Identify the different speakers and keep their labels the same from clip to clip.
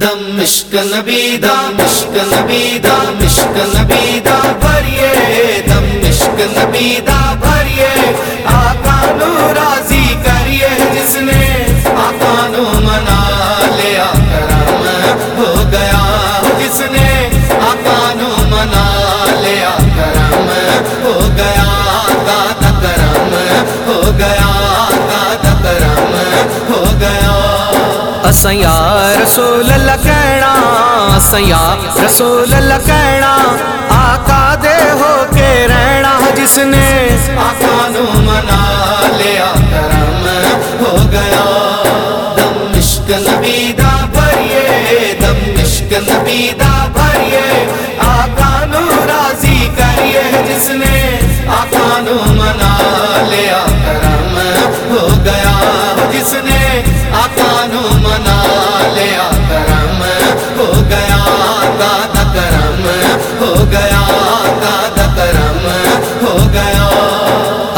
Speaker 1: دم مشک نبی دا مشک نبی دا مشک نبی، دا بھریے۔ دم مشک نبی، دا بھریے۔ آقا نو راضی کریے۔ جس نے آقا نو منا لیا، کرم ہو گیا۔ جس نے آقا نو منا لیا، کرم ہو گیا۔ آقا دا کرم ہو گیا۔ آقا دا کرم ہو گیا۔
Speaker 2: سیا رسول اللہ کہنا رسول اللہ کہنا، آقا دے ہو کے رہنا جس نے۔
Speaker 1: آقا نو منا لیا کرم ہو گیا۔ دم مشک نبی دا بھریے، دم مشک نبی دا بھریے۔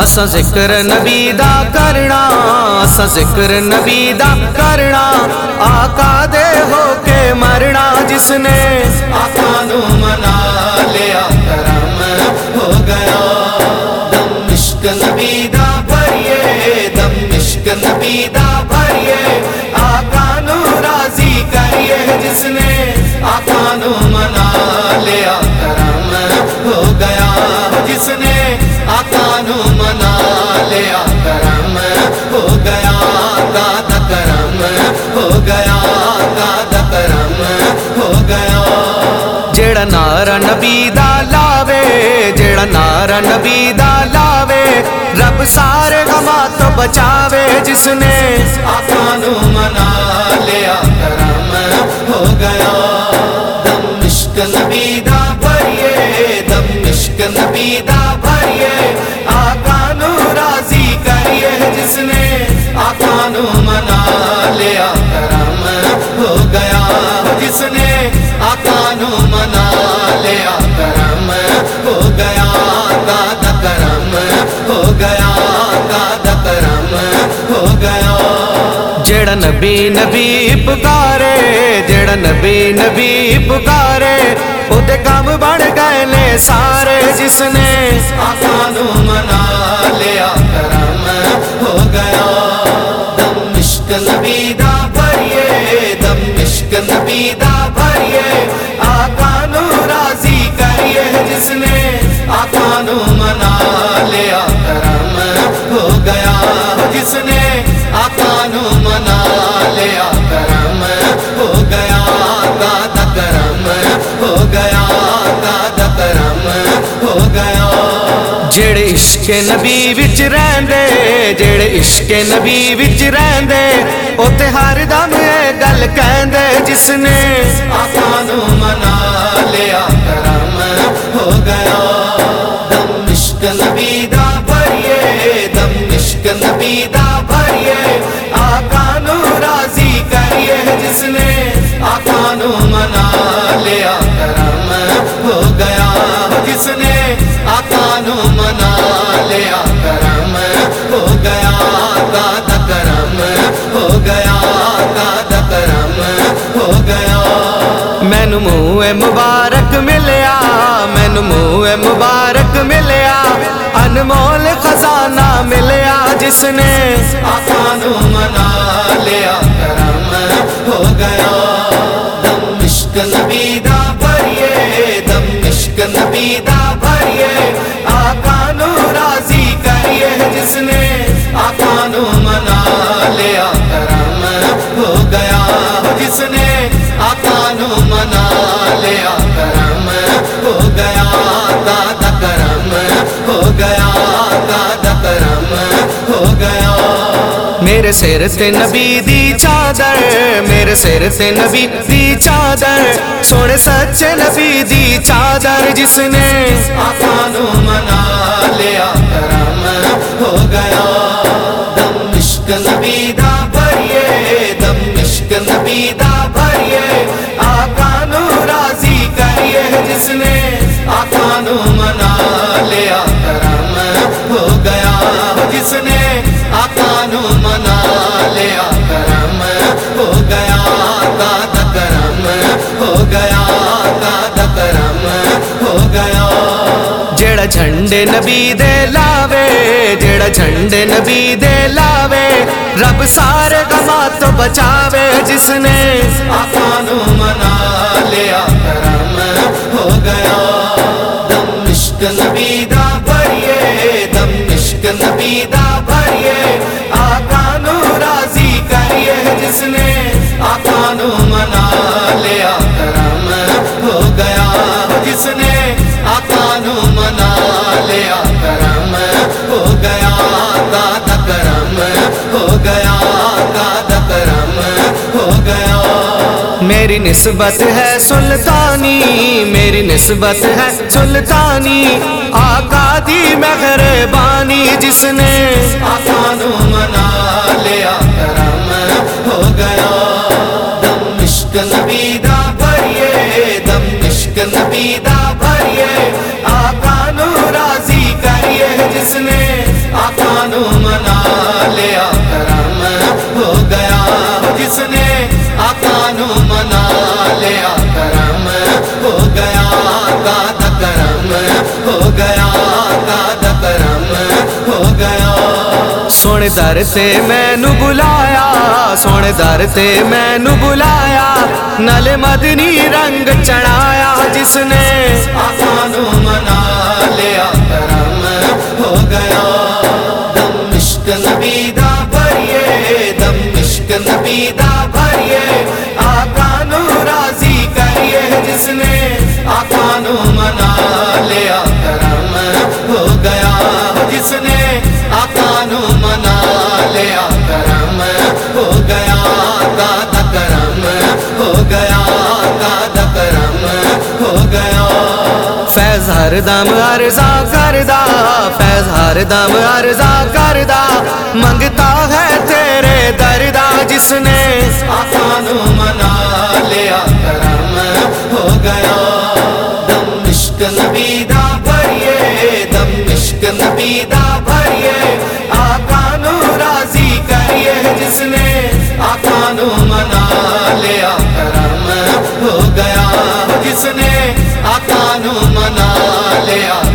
Speaker 2: اسا ذکر نبی دا کرنا، اسا ذکر نبی دا کرنا۔ آقا دے ہو کے مرنا جس نے
Speaker 1: ہو گیا آقا کرم ہو گیا
Speaker 2: جیڑا نارا نبی دا لاوے جیڑا نارا نبی دا لاوے رب سارے غما تو بچاوے جس نے
Speaker 1: آقا نو منا لیا کرم ہو گیا دم مشک نبی دا بھریے دم مشک نبی دا بھریے آقا نو راضی کریے جس نے آقا نو منا ہو گیا آقا دا کرم ہو گیا آقا دا کرم ہو گیا۔
Speaker 2: جیڑا نبی نبی پکارے جیڑا نبی نبی پکارے دے کام بڑھ گئے نے سارے جس نے۔
Speaker 1: آقا نو منا لیا کرم ہو گیا۔ دم مشک نبی دا بھریے دم مشک نبی دا جس نے آقا نو منا لیا کرم ہو گیا آقا دا کرم ہو گیا آقا دا کرم ہو گیا
Speaker 2: جیڑے عشق نبی وچ رہندے جیڑے عشق نبی وچ رہندے او تے ہر دم اے گل کہندے جس
Speaker 1: نبی دا بھریے، آقا نو راضی کریے، جس نے آقا نو منا لیا، کرم ہو گیا۔ جس نے آقا نو منا لیا، کرم ہو گیا۔ آقا کرم ہو گیا۔ آقا کرم ہو گیا۔
Speaker 2: مینو منہ مبارک ملیا مینو منہ مبارک ملیا۔ انمول خزانہ ملیا۔ جس نے
Speaker 1: منا لیا، کرم ہو گیا۔ دم مشک نبی دا بھریے دم مشک نبی دا
Speaker 2: میرے سر تے نبی دی چادر، میرے سر تے نبی دی چادر۔ سونے سچے نبی دی چادر، جس نے
Speaker 1: آقا منا لیا، کرم ہو گیا۔ دم مشک نبی دا بھریے، دم مشک نبی دا بھریے۔ آقا نو راضی کریے، جس نے آقا نو منا لیا۔ کرم ہو گیا۔ جس نے جڑا جھنڈے نبی دے لاوے جڑا جھنڈے نبی دے لاوے رب سارے غما تو بچاوے جس نے آسانوں منا لیا کرا میری نسبت ہے سلطانی، میری نسبت ہے سلطانی۔ آقا دی مغربانی جس نے آسانوں منا لیا، کرم ہو گیا۔ دم مشک نبی دا
Speaker 2: پڑھیے دم مشک نبی دا گیا دادا برم ہو گیا۔ سونے در سے مینو بلایا،
Speaker 1: سونے در تے مینو بلایا۔ نل مدنی رنگ چڑھایا جس نے آسانوں ہر دم عرضہ کردہ فیض ہر دم عرضہ کردہ منگتا ہے تیرے دردا جس نے آسان منا لیا کرم ہو گیا دم مشکل بیدا بھریے دم مشکل بیدا بھریے نو راضی کریے جس
Speaker 2: نے آسان منا لیا کرم ہو گیا جس نے آکان منا 해야